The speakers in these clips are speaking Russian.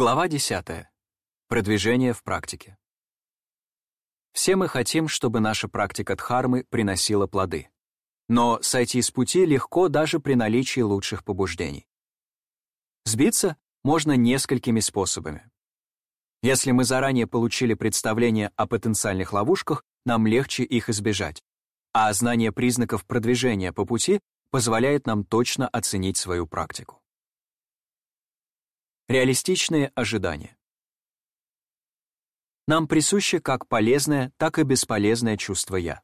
Глава 10. Продвижение в практике. Все мы хотим, чтобы наша практика дхармы приносила плоды. Но сойти с пути легко даже при наличии лучших побуждений. Сбиться можно несколькими способами. Если мы заранее получили представление о потенциальных ловушках, нам легче их избежать, а знание признаков продвижения по пути позволяет нам точно оценить свою практику. Реалистичные ожидания. Нам присуще как полезное, так и бесполезное чувство «я».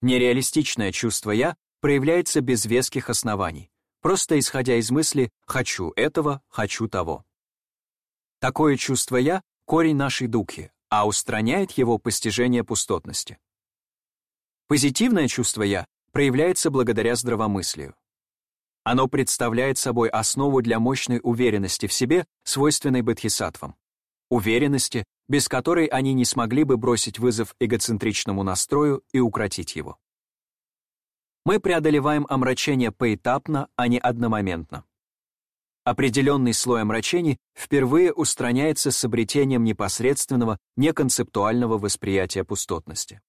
Нереалистичное чувство «я» проявляется без веских оснований, просто исходя из мысли «хочу этого, хочу того». Такое чувство «я» — корень нашей духи, а устраняет его постижение пустотности. Позитивное чувство «я» проявляется благодаря здравомыслию. Оно представляет собой основу для мощной уверенности в себе, свойственной бодхисаттвам. Уверенности, без которой они не смогли бы бросить вызов эгоцентричному настрою и укротить его. Мы преодолеваем омрачение поэтапно, а не одномоментно. Определенный слой омрачений впервые устраняется с обретением непосредственного, неконцептуального восприятия пустотности.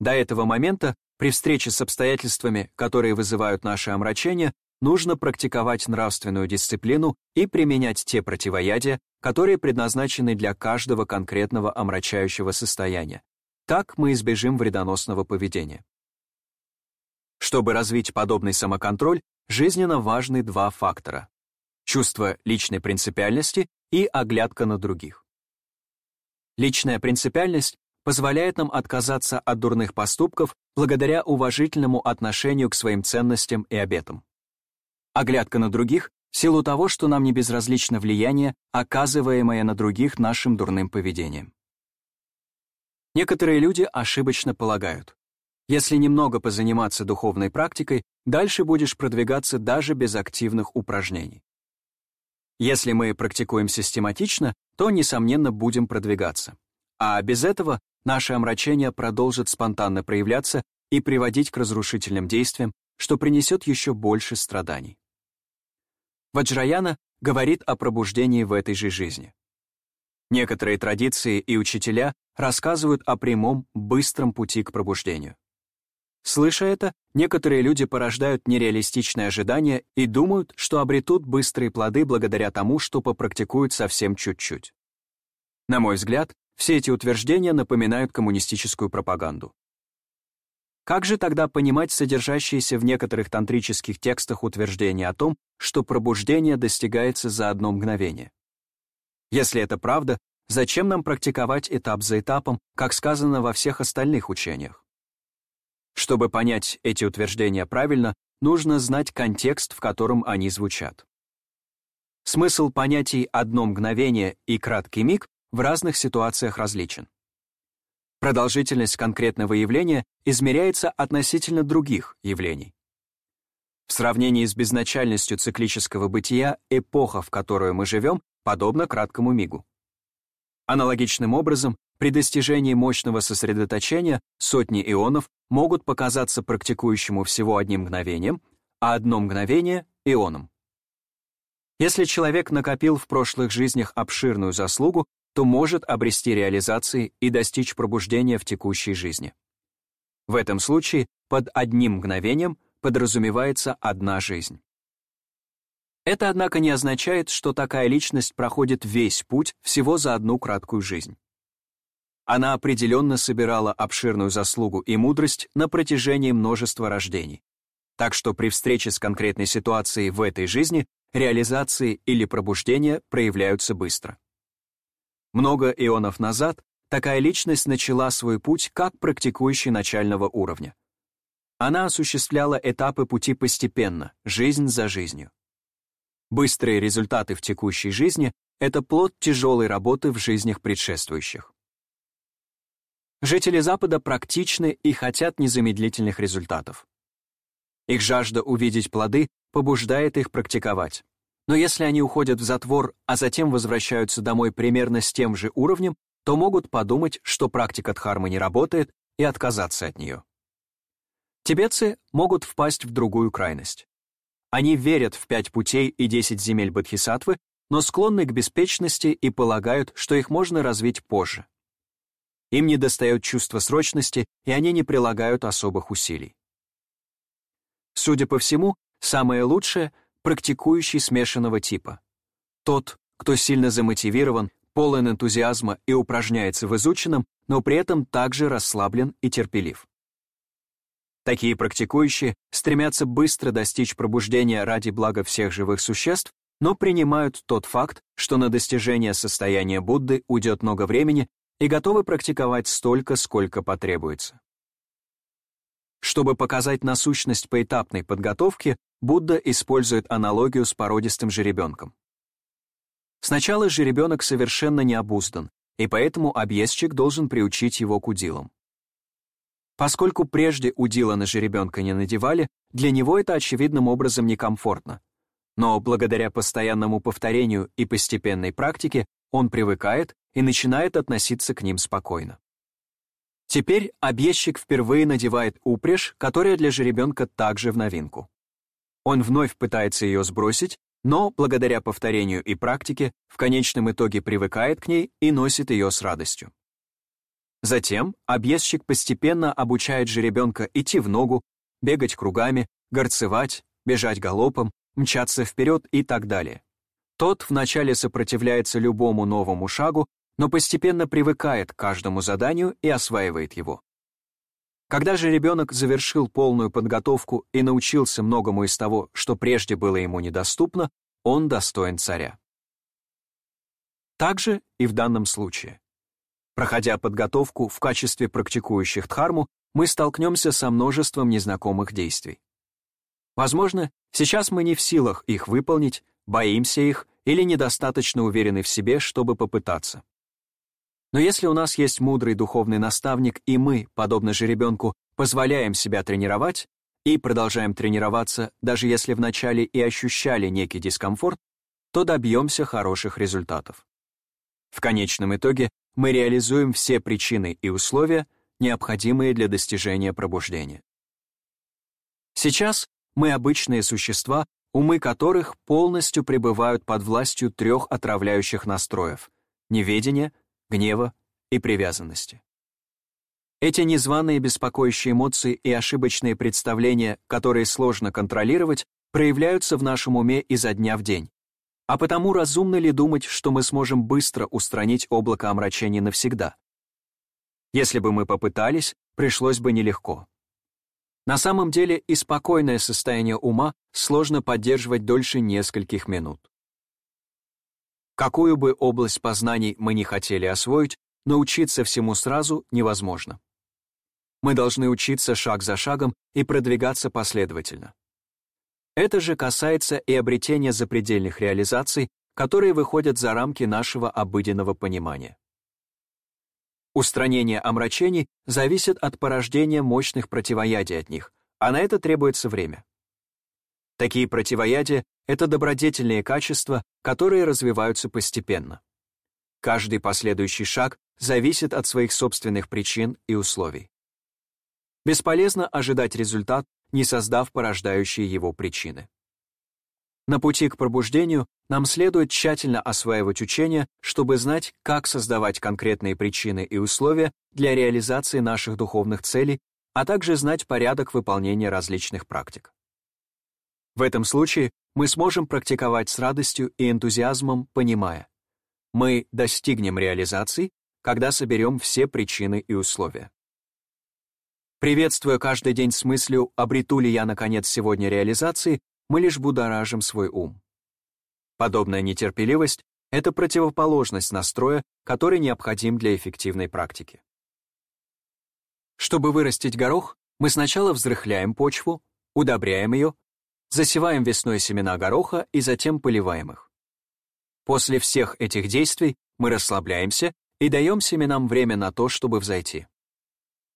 До этого момента при встрече с обстоятельствами, которые вызывают наше омрачение, нужно практиковать нравственную дисциплину и применять те противоядия, которые предназначены для каждого конкретного омрачающего состояния. Так мы избежим вредоносного поведения. Чтобы развить подобный самоконтроль, жизненно важны два фактора — чувство личной принципиальности и оглядка на других. Личная принципиальность позволяет нам отказаться от дурных поступков благодаря уважительному отношению к своим ценностям и обетам. Оглядка на других — в силу того, что нам не безразлично влияние, оказываемое на других нашим дурным поведением. Некоторые люди ошибочно полагают, если немного позаниматься духовной практикой, дальше будешь продвигаться даже без активных упражнений. Если мы практикуем систематично, то, несомненно, будем продвигаться. А без этого наше омрачение продолжит спонтанно проявляться и приводить к разрушительным действиям, что принесет еще больше страданий. Ваджраяна говорит о пробуждении в этой же жизни. Некоторые традиции и учителя рассказывают о прямом, быстром пути к пробуждению. Слыша это, некоторые люди порождают нереалистичные ожидания и думают, что обретут быстрые плоды благодаря тому, что попрактикуют совсем чуть-чуть. На мой взгляд, все эти утверждения напоминают коммунистическую пропаганду. Как же тогда понимать содержащиеся в некоторых тантрических текстах утверждения о том, что пробуждение достигается за одно мгновение? Если это правда, зачем нам практиковать этап за этапом, как сказано во всех остальных учениях? Чтобы понять эти утверждения правильно, нужно знать контекст, в котором они звучат. Смысл понятий «одно мгновение» и «краткий миг» в разных ситуациях различен. Продолжительность конкретного явления измеряется относительно других явлений. В сравнении с безначальностью циклического бытия эпоха, в которую мы живем, подобна краткому мигу. Аналогичным образом, при достижении мощного сосредоточения сотни ионов могут показаться практикующему всего одним мгновением, а одно мгновение — ионом. Если человек накопил в прошлых жизнях обширную заслугу, то может обрести реализации и достичь пробуждения в текущей жизни. В этом случае под одним мгновением подразумевается одна жизнь. Это, однако, не означает, что такая личность проходит весь путь всего за одну краткую жизнь. Она определенно собирала обширную заслугу и мудрость на протяжении множества рождений. Так что при встрече с конкретной ситуацией в этой жизни реализации или пробуждения проявляются быстро. Много ионов назад такая личность начала свой путь как практикующий начального уровня. Она осуществляла этапы пути постепенно, жизнь за жизнью. Быстрые результаты в текущей жизни — это плод тяжелой работы в жизнях предшествующих. Жители Запада практичны и хотят незамедлительных результатов. Их жажда увидеть плоды побуждает их практиковать. Но если они уходят в затвор, а затем возвращаются домой примерно с тем же уровнем, то могут подумать, что практика дхармы не работает, и отказаться от нее. Тибетцы могут впасть в другую крайность. Они верят в пять путей и десять земель Бодхисаттвы, но склонны к беспечности и полагают, что их можно развить позже. Им недостает чувства срочности, и они не прилагают особых усилий. Судя по всему, самое лучшее — практикующий смешанного типа. Тот, кто сильно замотивирован, полон энтузиазма и упражняется в изученном, но при этом также расслаблен и терпелив. Такие практикующие стремятся быстро достичь пробуждения ради блага всех живых существ, но принимают тот факт, что на достижение состояния Будды уйдет много времени и готовы практиковать столько, сколько потребуется. Чтобы показать насущность поэтапной подготовки, Будда использует аналогию с породистым жеребенком. Сначала жеребенок совершенно не обуздан, и поэтому объездчик должен приучить его к удилам. Поскольку прежде удила на жеребенка не надевали, для него это очевидным образом некомфортно. Но благодаря постоянному повторению и постепенной практике он привыкает и начинает относиться к ним спокойно. Теперь объездчик впервые надевает упряжь, которая для жеребенка также в новинку. Он вновь пытается ее сбросить, но, благодаря повторению и практике, в конечном итоге привыкает к ней и носит ее с радостью. Затем объездчик постепенно обучает жеребенка идти в ногу, бегать кругами, горцевать, бежать галопом, мчаться вперед и так далее. Тот вначале сопротивляется любому новому шагу, но постепенно привыкает к каждому заданию и осваивает его. Когда же ребенок завершил полную подготовку и научился многому из того, что прежде было ему недоступно, он достоин царя. Так же и в данном случае. Проходя подготовку в качестве практикующих дхарму, мы столкнемся со множеством незнакомых действий. Возможно, сейчас мы не в силах их выполнить, боимся их или недостаточно уверены в себе, чтобы попытаться. Но если у нас есть мудрый духовный наставник, и мы, подобно же ребенку, позволяем себя тренировать и продолжаем тренироваться, даже если вначале и ощущали некий дискомфорт, то добьемся хороших результатов. В конечном итоге мы реализуем все причины и условия, необходимые для достижения пробуждения. Сейчас мы обычные существа, умы которых полностью пребывают под властью трех отравляющих настроев — неведения, гнева и привязанности. Эти незваные беспокоящие эмоции и ошибочные представления, которые сложно контролировать, проявляются в нашем уме изо дня в день. А потому разумно ли думать, что мы сможем быстро устранить облако омрачения навсегда? Если бы мы попытались, пришлось бы нелегко. На самом деле и спокойное состояние ума сложно поддерживать дольше нескольких минут. Какую бы область познаний мы не хотели освоить, научиться всему сразу невозможно. Мы должны учиться шаг за шагом и продвигаться последовательно. Это же касается и обретения запредельных реализаций, которые выходят за рамки нашего обыденного понимания. Устранение омрачений зависит от порождения мощных противоядий от них, а на это требуется время. Такие противоядия это добродетельные качества, которые развиваются постепенно. Каждый последующий шаг зависит от своих собственных причин и условий. Бесполезно ожидать результат, не создав порождающие его причины. На пути к пробуждению нам следует тщательно осваивать учение, чтобы знать, как создавать конкретные причины и условия для реализации наших духовных целей, а также знать порядок выполнения различных практик. В этом случае мы сможем практиковать с радостью и энтузиазмом, понимая, мы достигнем реализации, когда соберем все причины и условия. Приветствуя каждый день с мыслью «обрету ли я, наконец, сегодня реализации», мы лишь будоражим свой ум. Подобная нетерпеливость — это противоположность настроя, который необходим для эффективной практики. Чтобы вырастить горох, мы сначала взрыхляем почву, удобряем ее, засеваем весной семена гороха и затем поливаем их. После всех этих действий мы расслабляемся и даем семенам время на то, чтобы взойти.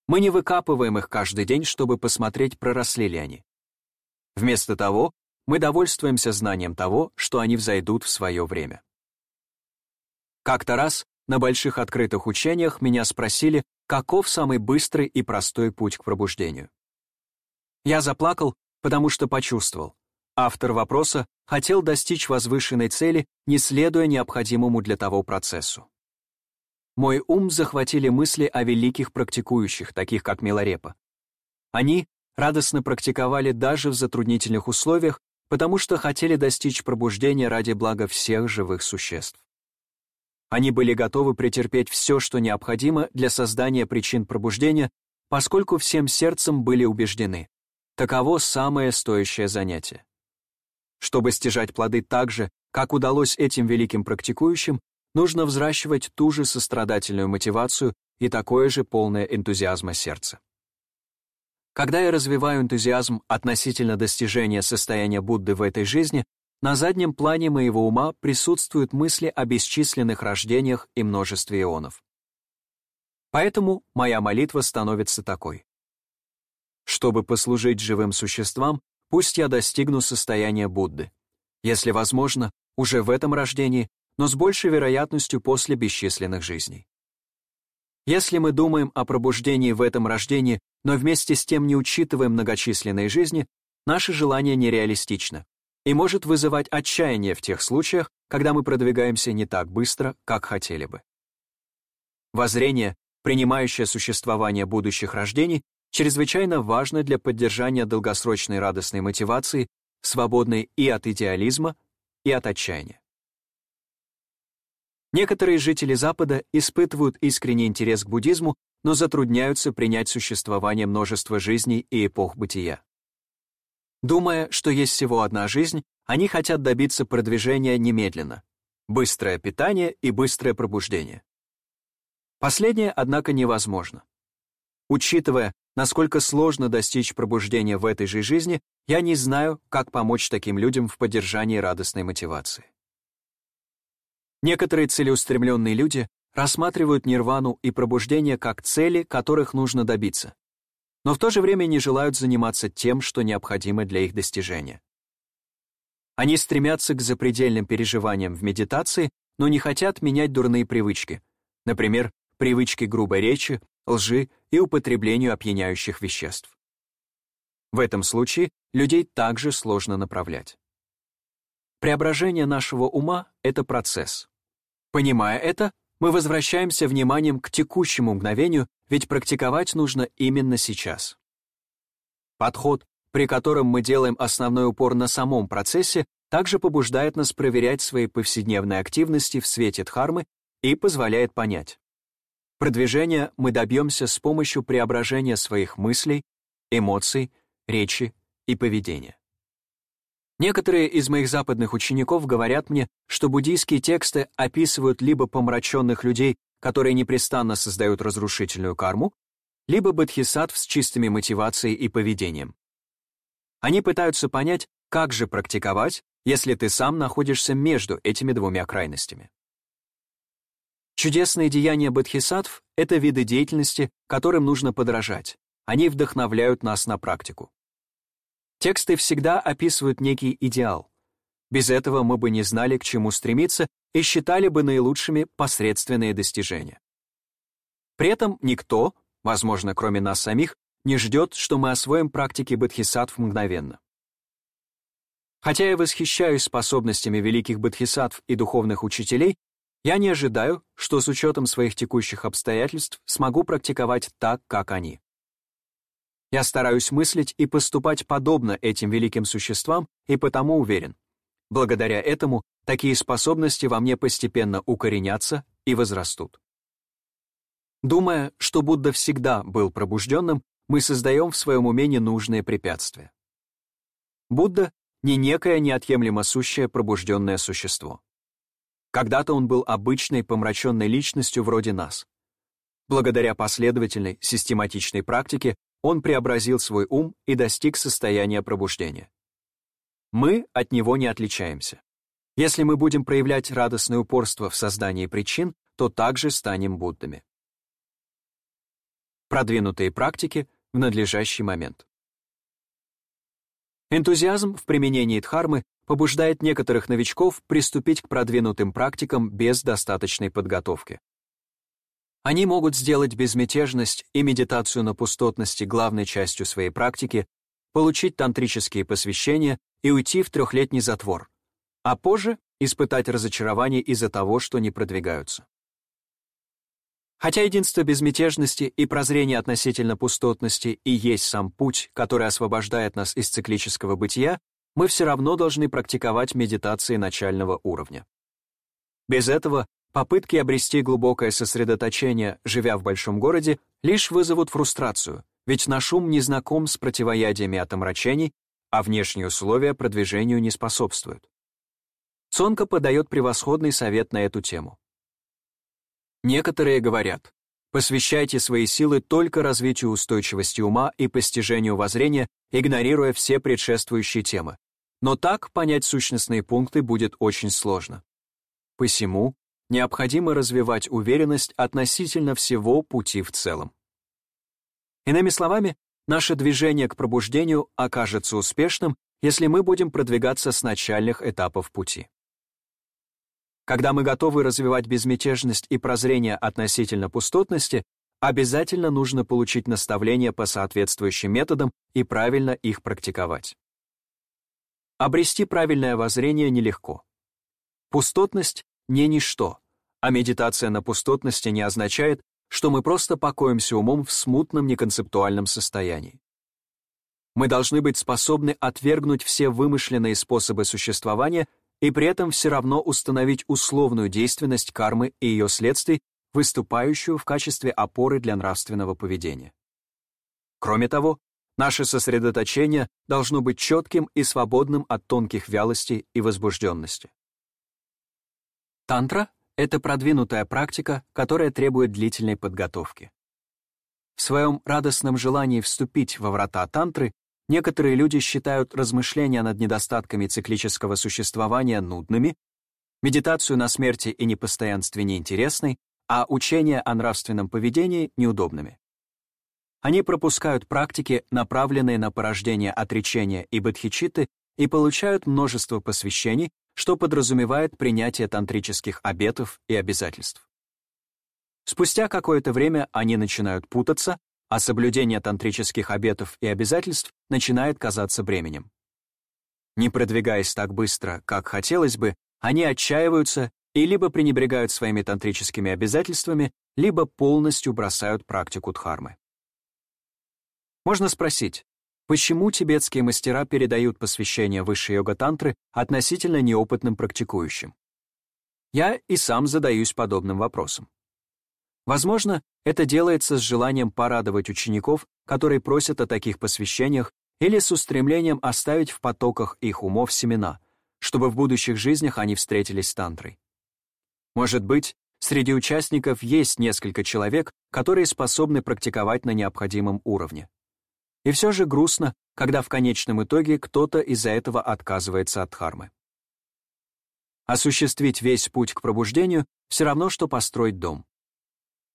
Мы не выкапываем их каждый день, чтобы посмотреть, проросли ли они. Вместо того, мы довольствуемся знанием того, что они взойдут в свое время. Как-то раз на больших открытых учениях меня спросили, каков самый быстрый и простой путь к пробуждению. Я заплакал потому что почувствовал, Автор вопроса хотел достичь возвышенной цели, не следуя необходимому для того процессу. Мой ум захватили мысли о великих практикующих, таких как Миларепа. Они радостно практиковали даже в затруднительных условиях, потому что хотели достичь пробуждения ради блага всех живых существ. Они были готовы претерпеть все, что необходимо для создания причин пробуждения, поскольку всем сердцем были убеждены. Таково самое стоящее занятие. Чтобы стяжать плоды так же, как удалось этим великим практикующим, нужно взращивать ту же сострадательную мотивацию и такое же полное энтузиазма сердце. Когда я развиваю энтузиазм относительно достижения состояния Будды в этой жизни, на заднем плане моего ума присутствуют мысли о бесчисленных рождениях и множестве ионов. Поэтому моя молитва становится такой. Чтобы послужить живым существам, Пусть я достигну состояния Будды. Если возможно, уже в этом рождении, но с большей вероятностью после бесчисленных жизней. Если мы думаем о пробуждении в этом рождении, но вместе с тем не учитываем многочисленные жизни, наше желание нереалистично и может вызывать отчаяние в тех случаях, когда мы продвигаемся не так быстро, как хотели бы. Воззрение, принимающее существование будущих рождений, чрезвычайно важно для поддержания долгосрочной радостной мотивации, свободной и от идеализма, и от отчаяния. Некоторые жители Запада испытывают искренний интерес к буддизму, но затрудняются принять существование множества жизней и эпох бытия. Думая, что есть всего одна жизнь, они хотят добиться продвижения немедленно. Быстрое питание и быстрое пробуждение. Последнее, однако, невозможно. Учитывая, насколько сложно достичь пробуждения в этой же жизни, я не знаю, как помочь таким людям в поддержании радостной мотивации. Некоторые целеустремленные люди рассматривают нирвану и пробуждение как цели, которых нужно добиться, но в то же время не желают заниматься тем, что необходимо для их достижения. Они стремятся к запредельным переживаниям в медитации, но не хотят менять дурные привычки, например, привычки грубой речи, лжи и употреблению опьяняющих веществ. В этом случае людей также сложно направлять. Преображение нашего ума — это процесс. Понимая это, мы возвращаемся вниманием к текущему мгновению, ведь практиковать нужно именно сейчас. Подход, при котором мы делаем основной упор на самом процессе, также побуждает нас проверять свои повседневные активности в свете дхармы и позволяет понять. Продвижения мы добьемся с помощью преображения своих мыслей, эмоций, речи и поведения. Некоторые из моих западных учеников говорят мне, что буддийские тексты описывают либо помраченных людей, которые непрестанно создают разрушительную карму, либо бодхисаттв с чистыми мотивацией и поведением. Они пытаются понять, как же практиковать, если ты сам находишься между этими двумя крайностями. Чудесные деяния бодхисаттв — это виды деятельности, которым нужно подражать. Они вдохновляют нас на практику. Тексты всегда описывают некий идеал. Без этого мы бы не знали, к чему стремиться, и считали бы наилучшими посредственные достижения. При этом никто, возможно, кроме нас самих, не ждет, что мы освоим практики бодхисаттв мгновенно. Хотя я восхищаюсь способностями великих бодхисаттв и духовных учителей, я не ожидаю, что с учетом своих текущих обстоятельств смогу практиковать так, как они. Я стараюсь мыслить и поступать подобно этим великим существам и потому уверен. Благодаря этому такие способности во мне постепенно укоренятся и возрастут. Думая, что Будда всегда был пробужденным, мы создаем в своем уме ненужные препятствия. Будда — не некое неотъемлемо сущее пробужденное существо. Когда-то он был обычной помраченной личностью вроде нас. Благодаря последовательной, систематичной практике он преобразил свой ум и достиг состояния пробуждения. Мы от него не отличаемся. Если мы будем проявлять радостное упорство в создании причин, то также станем Буддами. Продвинутые практики в надлежащий момент. Энтузиазм в применении дхармы побуждает некоторых новичков приступить к продвинутым практикам без достаточной подготовки. Они могут сделать безмятежность и медитацию на пустотности главной частью своей практики, получить тантрические посвящения и уйти в трехлетний затвор, а позже испытать разочарование из-за того, что не продвигаются. Хотя единство безмятежности и прозрение относительно пустотности и есть сам путь, который освобождает нас из циклического бытия, мы все равно должны практиковать медитации начального уровня. Без этого попытки обрести глубокое сосредоточение, живя в большом городе, лишь вызовут фрустрацию, ведь наш ум не знаком с противоядиями от омрачений, а внешние условия продвижению не способствуют. Цонка подает превосходный совет на эту тему. Некоторые говорят, посвящайте свои силы только развитию устойчивости ума и постижению воззрения, игнорируя все предшествующие темы. Но так понять сущностные пункты будет очень сложно. Посему необходимо развивать уверенность относительно всего пути в целом. Иными словами, наше движение к пробуждению окажется успешным, если мы будем продвигаться с начальных этапов пути. Когда мы готовы развивать безмятежность и прозрение относительно пустотности, обязательно нужно получить наставления по соответствующим методам и правильно их практиковать. Обрести правильное воззрение нелегко. Пустотность — не ничто, а медитация на пустотности не означает, что мы просто покоимся умом в смутном неконцептуальном состоянии. Мы должны быть способны отвергнуть все вымышленные способы существования и при этом все равно установить условную действенность кармы и ее следствий, выступающую в качестве опоры для нравственного поведения. Кроме того, наше сосредоточение должно быть четким и свободным от тонких вялостей и возбужденности. Тантра — это продвинутая практика, которая требует длительной подготовки. В своем радостном желании вступить во врата тантры Некоторые люди считают размышления над недостатками циклического существования нудными, медитацию на смерти и непостоянстве неинтересной, а учения о нравственном поведении неудобными. Они пропускают практики, направленные на порождение отречения и бодхичитты, и получают множество посвящений, что подразумевает принятие тантрических обетов и обязательств. Спустя какое-то время они начинают путаться, а соблюдение тантрических обетов и обязательств начинает казаться бременем. Не продвигаясь так быстро, как хотелось бы, они отчаиваются и либо пренебрегают своими тантрическими обязательствами, либо полностью бросают практику дхармы. Можно спросить, почему тибетские мастера передают посвящение высшей йога-тантры относительно неопытным практикующим? Я и сам задаюсь подобным вопросом. Возможно, это делается с желанием порадовать учеников, которые просят о таких посвящениях, или с устремлением оставить в потоках их умов семена, чтобы в будущих жизнях они встретились с тантрой. Может быть, среди участников есть несколько человек, которые способны практиковать на необходимом уровне. И все же грустно, когда в конечном итоге кто-то из-за этого отказывается от дхармы. Осуществить весь путь к пробуждению все равно, что построить дом.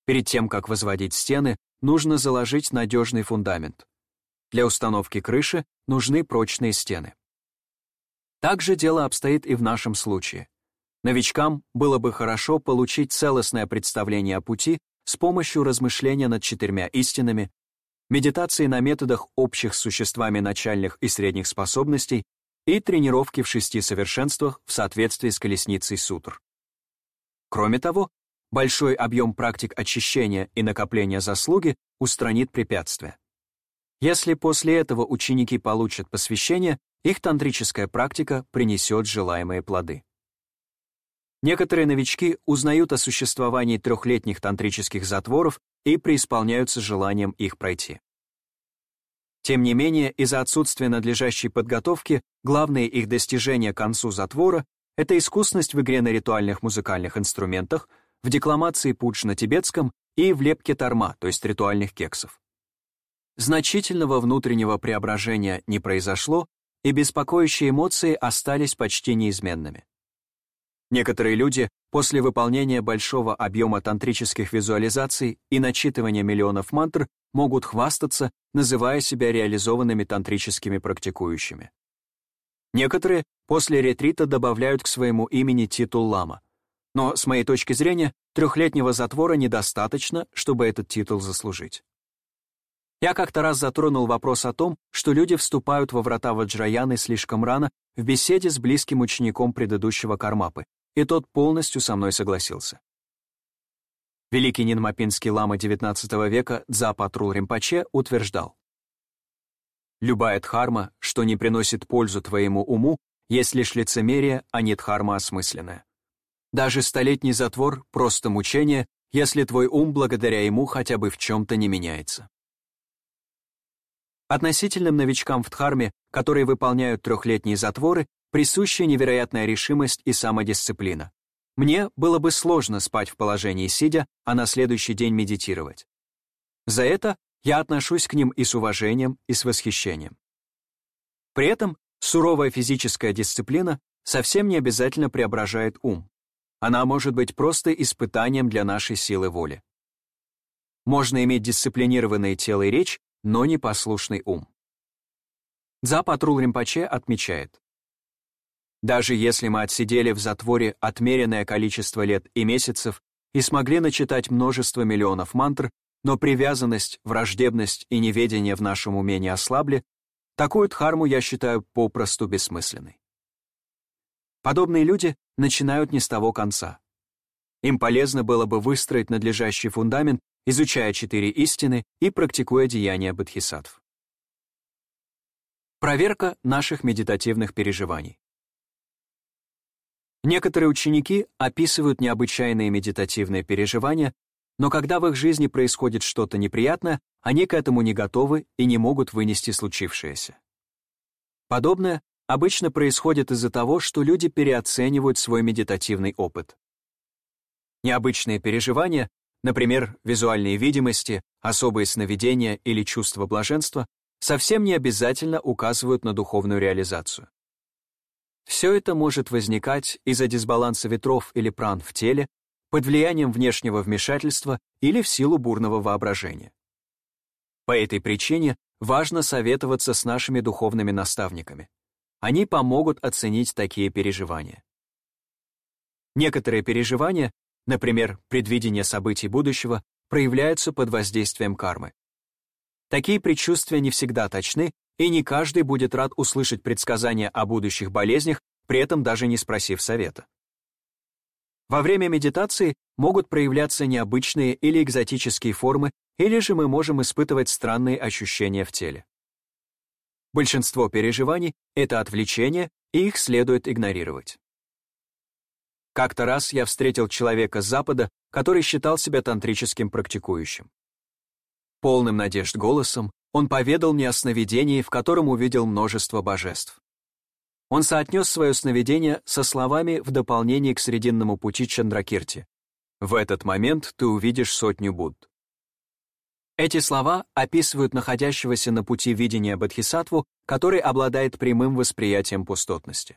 Перед тем, как возводить стены, нужно заложить надежный фундамент. Для установки крыши нужны прочные стены. Так же дело обстоит и в нашем случае. Новичкам было бы хорошо получить целостное представление о пути с помощью размышления над четырьмя истинами, медитации на методах общих с существами начальных и средних способностей и тренировки в шести совершенствах в соответствии с колесницей сутр. Кроме того, Большой объем практик очищения и накопления заслуги устранит препятствия. Если после этого ученики получат посвящение, их тантрическая практика принесет желаемые плоды. Некоторые новички узнают о существовании трехлетних тантрических затворов и преисполняются желанием их пройти. Тем не менее, из-за отсутствия надлежащей подготовки, главное их достижение к концу затвора — это искусность в игре на ритуальных музыкальных инструментах, в декламации пудж на тибетском и в лепке тарма, то есть ритуальных кексов. Значительного внутреннего преображения не произошло, и беспокоящие эмоции остались почти неизменными. Некоторые люди после выполнения большого объема тантрических визуализаций и начитывания миллионов мантр могут хвастаться, называя себя реализованными тантрическими практикующими. Некоторые после ретрита добавляют к своему имени титул лама, но, с моей точки зрения, трехлетнего затвора недостаточно, чтобы этот титул заслужить. Я как-то раз затронул вопрос о том, что люди вступают во врата Ваджраяны слишком рано в беседе с близким учеником предыдущего Кармапы, и тот полностью со мной согласился. Великий нинмапинский лама XIX века Дзапатрул Римпаче утверждал, «Любая дхарма, что не приносит пользу твоему уму, есть лишь лицемерие, а не дхарма осмысленная. Даже столетний затвор — просто мучение, если твой ум благодаря ему хотя бы в чем-то не меняется». Относительным новичкам в Дхарме, которые выполняют трехлетние затворы, присуща невероятная решимость и самодисциплина. Мне было бы сложно спать в положении сидя, а на следующий день медитировать. За это я отношусь к ним и с уважением, и с восхищением. При этом суровая физическая дисциплина совсем не обязательно преображает ум. Она может быть просто испытанием для нашей силы воли. Можно иметь дисциплинированное тело и речь, но непослушный ум. Дза Патрул Римпаче отмечает, даже если мы отсидели в затворе отмеренное количество лет и месяцев и смогли начитать множество миллионов мантр, но привязанность, враждебность и неведение в нашем уме не ослабли, такую дхарму я считаю попросту бессмысленной. Подобные люди начинают не с того конца. Им полезно было бы выстроить надлежащий фундамент, изучая четыре истины и практикуя деяния бодхисаттв. Проверка наших медитативных переживаний. Некоторые ученики описывают необычайные медитативные переживания, но когда в их жизни происходит что-то неприятное, они к этому не готовы и не могут вынести случившееся. Подобное обычно происходит из-за того, что люди переоценивают свой медитативный опыт. Необычные переживания, например, визуальные видимости, особые сновидения или чувство блаженства, совсем не обязательно указывают на духовную реализацию. Все это может возникать из-за дисбаланса ветров или пран в теле, под влиянием внешнего вмешательства или в силу бурного воображения. По этой причине важно советоваться с нашими духовными наставниками. Они помогут оценить такие переживания. Некоторые переживания, например, предвидение событий будущего, проявляются под воздействием кармы. Такие предчувствия не всегда точны и не каждый будет рад услышать предсказания о будущих болезнях, при этом даже не спросив совета. Во время медитации могут проявляться необычные или экзотические формы, или же мы можем испытывать странные ощущения в теле. Большинство переживаний — это отвлечение, и их следует игнорировать. Как-то раз я встретил человека с Запада, который считал себя тантрическим практикующим. Полным надежд голосом он поведал мне о сновидении, в котором увидел множество божеств. Он соотнес свое сновидение со словами в дополнение к срединному пути Чандракирти. «В этот момент ты увидишь сотню Будд». Эти слова описывают находящегося на пути видения Бодхисаттву, который обладает прямым восприятием пустотности.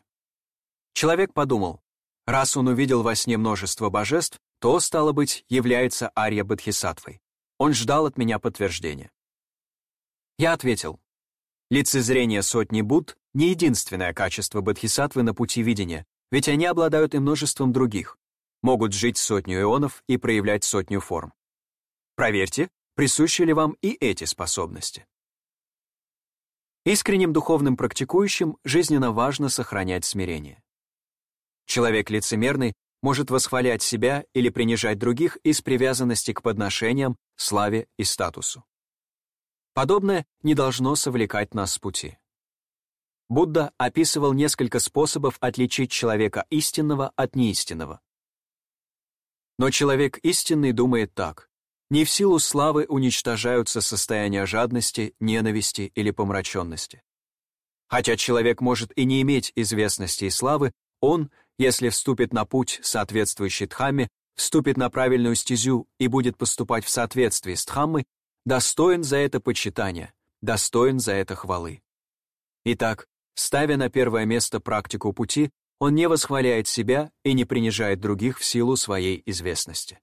Человек подумал, раз он увидел во сне множество божеств, то, стало быть, является Арья Бодхисаттвой. Он ждал от меня подтверждения. Я ответил, лицезрение сотни Будд — не единственное качество бодхисаттвы на пути видения, ведь они обладают и множеством других, могут жить сотню ионов и проявлять сотню форм. Проверьте, присущи ли вам и эти способности. Искренним духовным практикующим жизненно важно сохранять смирение. Человек лицемерный может восхвалять себя или принижать других из привязанности к подношениям, славе и статусу. Подобное не должно совлекать нас с пути. Будда описывал несколько способов отличить человека истинного от неистинного. Но человек истинный думает так. Не в силу славы уничтожаются состояния жадности, ненависти или помраченности. Хотя человек может и не иметь известности и славы, он, если вступит на путь, соответствующий Дхамме, вступит на правильную стезю и будет поступать в соответствии с Дхаммой, достоин за это почитания, достоин за это хвалы. Итак, ставя на первое место практику пути, он не восхваляет себя и не принижает других в силу своей известности.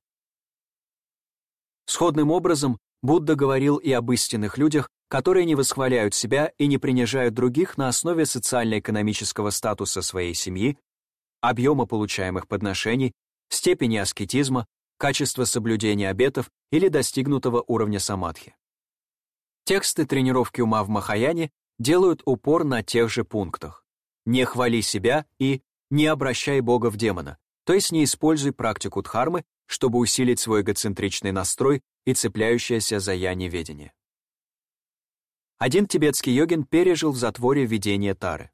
Сходным образом, Будда говорил и об истинных людях, которые не восхваляют себя и не принижают других на основе социально-экономического статуса своей семьи, объема получаемых подношений, степени аскетизма, качества соблюдения обетов или достигнутого уровня самадхи. Тексты тренировки ума в Махаяне делают упор на тех же пунктах. Не хвали себя и не обращай Бога в демона, то есть не используй практику дхармы, чтобы усилить свой эгоцентричный настрой и цепляющееся за я неведение. Один тибетский йогин пережил в затворе видение Тары.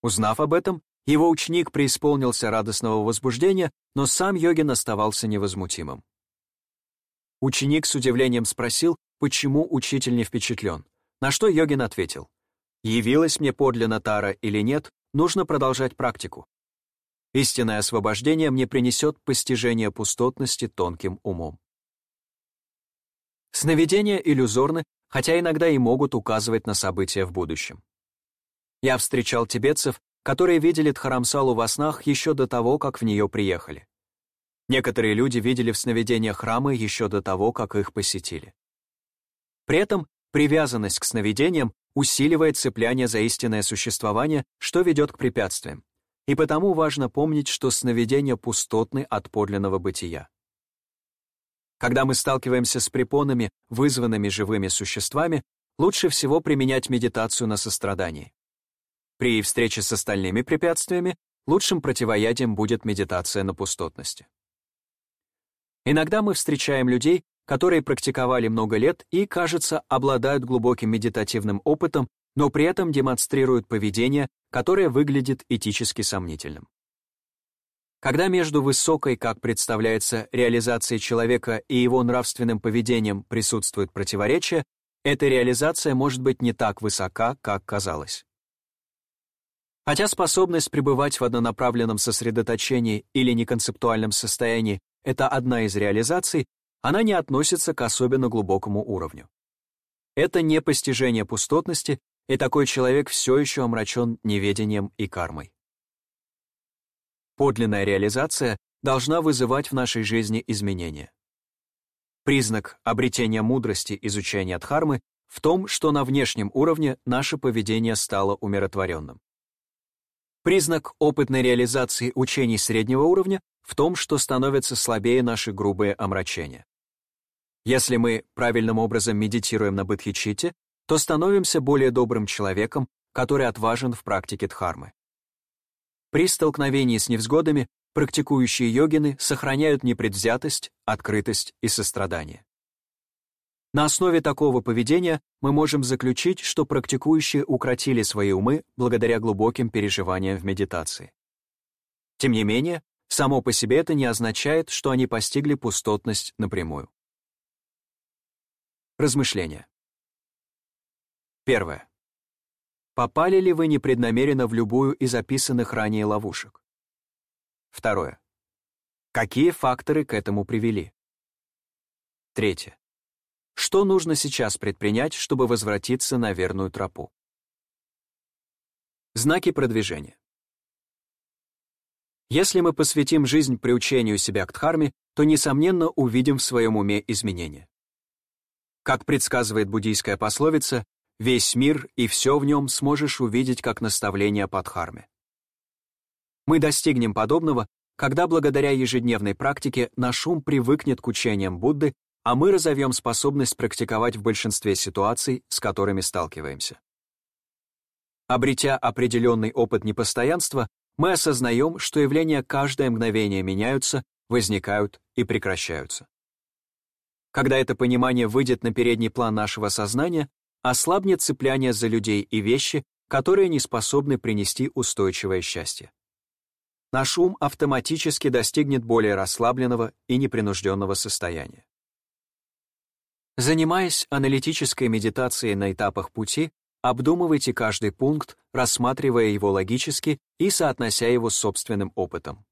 Узнав об этом, его ученик преисполнился радостного возбуждения, но сам йогин оставался невозмутимым. Ученик с удивлением спросил, почему учитель не впечатлен, на что йогин ответил, «Явилась мне подлинно Тара или нет, нужно продолжать практику. Истинное освобождение мне принесет постижение пустотности тонким умом». Сновидения иллюзорны, хотя иногда и могут указывать на события в будущем. Я встречал тибетцев, которые видели Дхарамсалу во снах еще до того, как в нее приехали. Некоторые люди видели в сновидениях храмы еще до того, как их посетили. При этом привязанность к сновидениям усиливает цепляние за истинное существование, что ведет к препятствиям. И потому важно помнить, что сновидения пустотны от подлинного бытия. Когда мы сталкиваемся с препонами, вызванными живыми существами, лучше всего применять медитацию на сострадании. При встрече с остальными препятствиями лучшим противоядием будет медитация на пустотности. Иногда мы встречаем людей, которые практиковали много лет и, кажется, обладают глубоким медитативным опытом, но при этом демонстрируют поведение, которое выглядит этически сомнительным. Когда между высокой, как представляется, реализацией человека и его нравственным поведением присутствует противоречие, эта реализация может быть не так высока, как казалось. Хотя способность пребывать в однонаправленном сосредоточении или неконцептуальном состоянии — это одна из реализаций, она не относится к особенно глубокому уровню. Это не постижение пустотности, и такой человек все еще омрачен неведением и кармой. Подлинная реализация должна вызывать в нашей жизни изменения. Признак обретения мудрости изучения дхармы в том, что на внешнем уровне наше поведение стало умиротворенным. Признак опытной реализации учений среднего уровня в том, что становятся слабее наши грубые омрачения. Если мы правильным образом медитируем на бодхичитте, то становимся более добрым человеком, который отважен в практике дхармы. При столкновении с невзгодами практикующие йогины сохраняют непредвзятость, открытость и сострадание. На основе такого поведения мы можем заключить, что практикующие укротили свои умы благодаря глубоким переживаниям в медитации. Тем не менее, само по себе это не означает, что они постигли пустотность напрямую. Размышления. Первое. Попали ли вы непреднамеренно в любую из описанных ранее ловушек? Второе. Какие факторы к этому привели? Третье. Что нужно сейчас предпринять, чтобы возвратиться на верную тропу? Знаки продвижения. Если мы посвятим жизнь приучению себя к дхарме, то, несомненно, увидим в своем уме изменения. Как предсказывает буддийская пословица, весь мир и все в нем сможешь увидеть как наставление по дхарме. Мы достигнем подобного, когда благодаря ежедневной практике наш ум привыкнет к учениям Будды а мы разовьем способность практиковать в большинстве ситуаций, с которыми сталкиваемся. Обретя определенный опыт непостоянства, мы осознаем, что явления каждое мгновение меняются, возникают и прекращаются. Когда это понимание выйдет на передний план нашего сознания, ослабнет цепляние за людей и вещи, которые не способны принести устойчивое счастье. Наш ум автоматически достигнет более расслабленного и непринужденного состояния. Занимаясь аналитической медитацией на этапах пути, обдумывайте каждый пункт, рассматривая его логически и соотнося его с собственным опытом.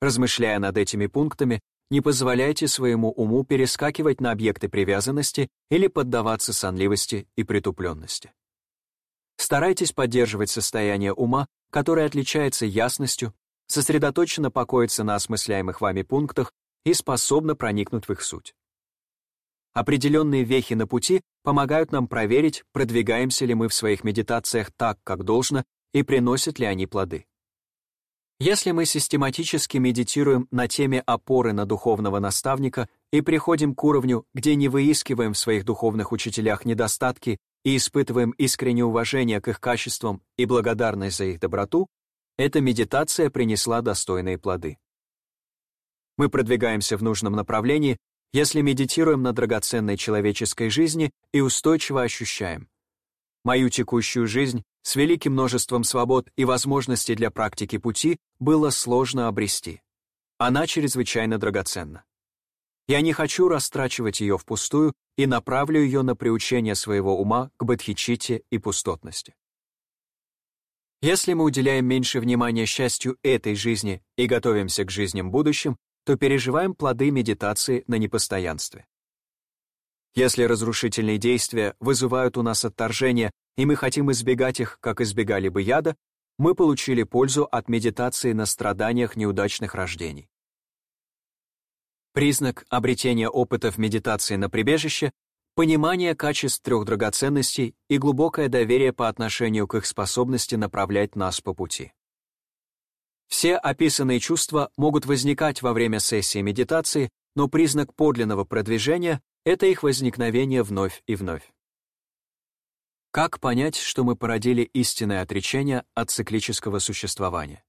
Размышляя над этими пунктами, не позволяйте своему уму перескакивать на объекты привязанности или поддаваться сонливости и притупленности. Старайтесь поддерживать состояние ума, которое отличается ясностью, сосредоточенно покоится на осмысляемых вами пунктах и способно проникнуть в их суть. Определенные вехи на пути помогают нам проверить, продвигаемся ли мы в своих медитациях так, как должно, и приносят ли они плоды. Если мы систематически медитируем на теме опоры на духовного наставника и приходим к уровню, где не выискиваем в своих духовных учителях недостатки и испытываем искреннее уважение к их качествам и благодарность за их доброту, эта медитация принесла достойные плоды. Мы продвигаемся в нужном направлении, если медитируем на драгоценной человеческой жизни и устойчиво ощущаем. Мою текущую жизнь с великим множеством свобод и возможностей для практики пути было сложно обрести. Она чрезвычайно драгоценна. Я не хочу растрачивать ее впустую и направлю ее на приучение своего ума к бодхичите и пустотности. Если мы уделяем меньше внимания счастью этой жизни и готовимся к жизням будущим, то переживаем плоды медитации на непостоянстве. Если разрушительные действия вызывают у нас отторжение, и мы хотим избегать их, как избегали бы яда, мы получили пользу от медитации на страданиях неудачных рождений. Признак обретения опыта в медитации на прибежище — понимание качеств трех драгоценностей и глубокое доверие по отношению к их способности направлять нас по пути. Все описанные чувства могут возникать во время сессии медитации, но признак подлинного продвижения — это их возникновение вновь и вновь. Как понять, что мы породили истинное отречение от циклического существования?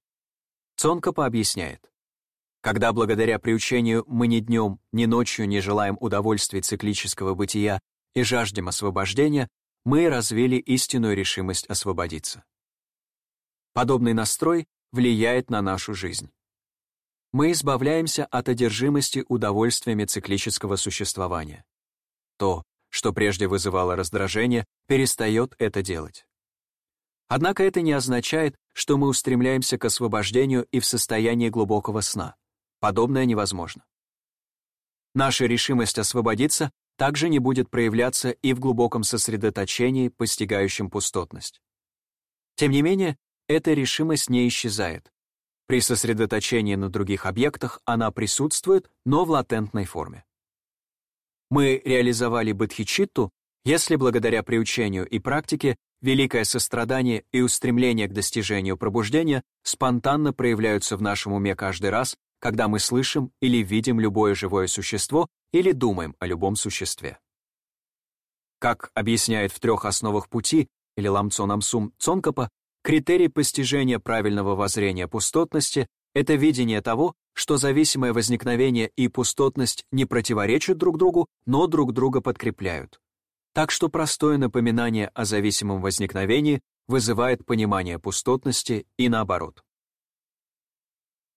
Цонкапа объясняет. Когда благодаря приучению мы ни днем, ни ночью не желаем удовольствий циклического бытия и жаждем освобождения, мы развили истинную решимость освободиться. Подобный настрой влияет на нашу жизнь. Мы избавляемся от одержимости удовольствиями циклического существования. То, что прежде вызывало раздражение, перестает это делать. Однако это не означает, что мы устремляемся к освобождению и в состоянии глубокого сна. Подобное невозможно. Наша решимость освободиться также не будет проявляться и в глубоком сосредоточении, постигающем пустотность. Тем не менее, эта решимость не исчезает. При сосредоточении на других объектах она присутствует, но в латентной форме. Мы реализовали бодхичитту, если благодаря приучению и практике великое сострадание и устремление к достижению пробуждения спонтанно проявляются в нашем уме каждый раз, когда мы слышим или видим любое живое существо или думаем о любом существе. Как объясняет в трех основах пути или ламцонамсум Цонкапа, критерий постижения правильного воззрения пустотности — это видение того, что зависимое возникновение и пустотность не противоречат друг другу, но друг друга подкрепляют. Так что простое напоминание о зависимом возникновении вызывает понимание пустотности и наоборот.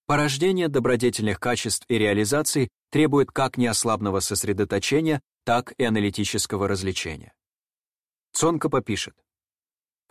Порождение добродетельных качеств и реализаций требует как неослабного сосредоточения, так и аналитического развлечения. Цонкапа пишет,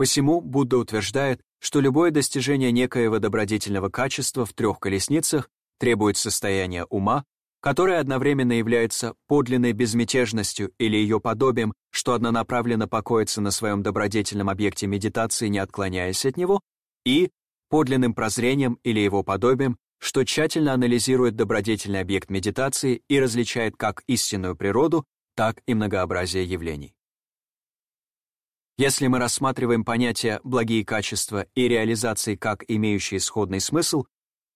«Посему Будда утверждает, что любое достижение некоего добродетельного качества в трех колесницах требует состояния ума, которое одновременно является подлинной безмятежностью или ее подобием, что однонаправленно покоится на своем добродетельном объекте медитации, не отклоняясь от него, и подлинным прозрением или его подобием, что тщательно анализирует добродетельный объект медитации и различает как истинную природу, так и многообразие явлений. Если мы рассматриваем понятия «благие качества» и реализации как имеющие сходный смысл,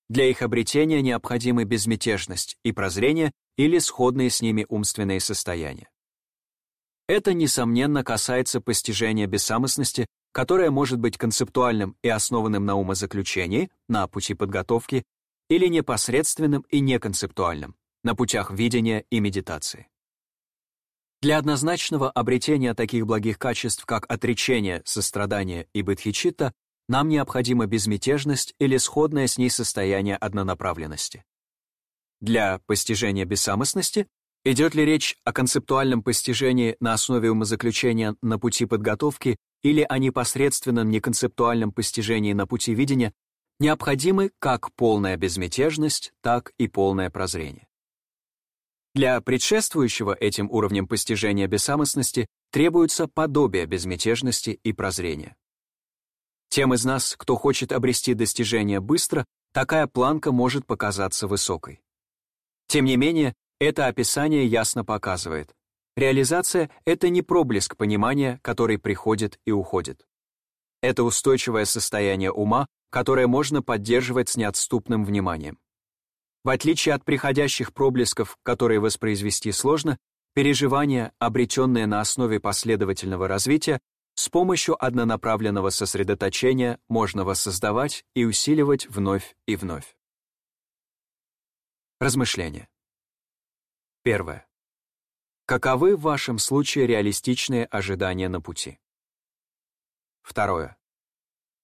для их обретения необходимы безмятежность и прозрение или сходные с ними умственные состояния. Это, несомненно, касается постижения бессамостности, которое может быть концептуальным и основанным на умозаключении, на пути подготовки или непосредственным и неконцептуальным, на путях видения и медитации. Для однозначного обретения таких благих качеств, как отречение, сострадание и бодхичитта, нам необходима безмятежность или сходное с ней состояние однонаправленности. Для постижения бессамостности идет ли речь о концептуальном постижении на основе умозаключения на пути подготовки или о непосредственном неконцептуальном постижении на пути видения, необходимы как полная безмятежность, так и полное прозрение. Для предшествующего этим уровнем постижения бессамостности требуется подобие безмятежности и прозрения. Тем из нас, кто хочет обрести достижение быстро, такая планка может показаться высокой. Тем не менее, это описание ясно показывает. Реализация — это не проблеск понимания, который приходит и уходит. Это устойчивое состояние ума, которое можно поддерживать с неотступным вниманием. В отличие от приходящих проблесков, которые воспроизвести сложно, переживания, обретенные на основе последовательного развития, с помощью однонаправленного сосредоточения можно воссоздавать и усиливать вновь и вновь. Размышления. Первое. Каковы в вашем случае реалистичные ожидания на пути? Второе.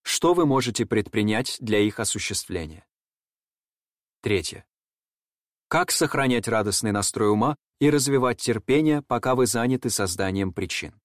Что вы можете предпринять для их осуществления? Третье. Как сохранять радостный настрой ума и развивать терпение, пока вы заняты созданием причин?